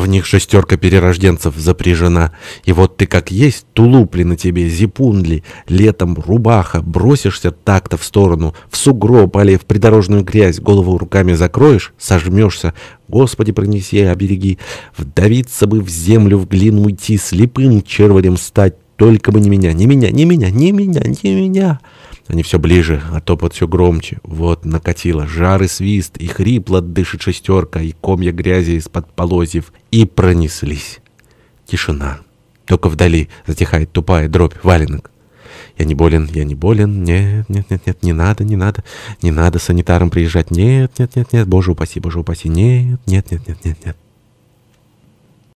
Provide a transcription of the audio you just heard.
в них шестерка перерожденцев запряжена. И вот ты как есть, тулупли на тебе, зипундли, летом рубаха, бросишься так-то в сторону, в сугроб, али в придорожную грязь, голову руками закроешь, сожмешься, Господи, пронеси, обереги, вдавиться бы в землю, в глину уйти, слепым черварем стать, только бы не меня, не меня, не меня, не меня, не меня. Они все ближе, а топот все громче. Вот накатило жар и свист, и хрипло дышит шестерка, и комья грязи из-под полозьев. И пронеслись. Тишина. Только вдали затихает тупая дробь валенок. Я не болен, я не болен. Нет, нет, нет, нет, не надо, не надо. Не надо санитарам приезжать. Нет, нет, нет, нет, боже упаси, боже упаси. Нет, нет, нет, нет, нет, нет.